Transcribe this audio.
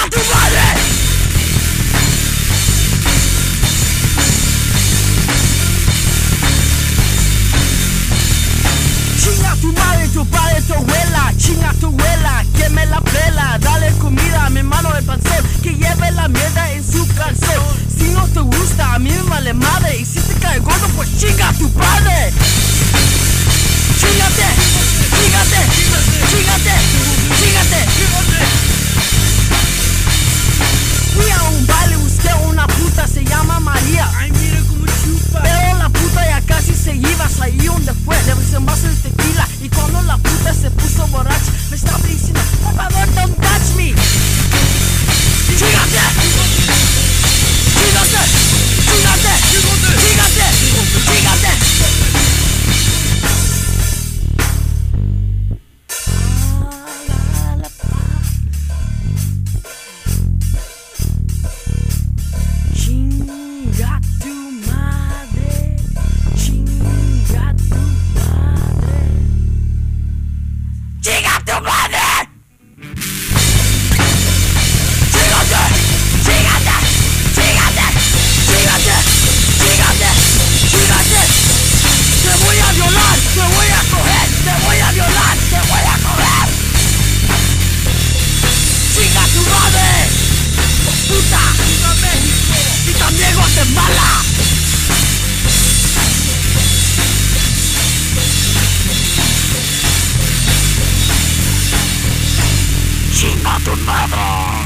¡Chinga tu madre! ¡Chinga tu madre, tu padre, tu abuela! ¡Chinga tu abuela! ¡Queme la pela! ¡Dale comida a mi hermano de Pancel! ¡Que lleve la mierda en su cáncer! Si no te gusta, a mí me madre. ¡Y si te cae gordo, pues chinga! Borracha ¡Chinga tu madre!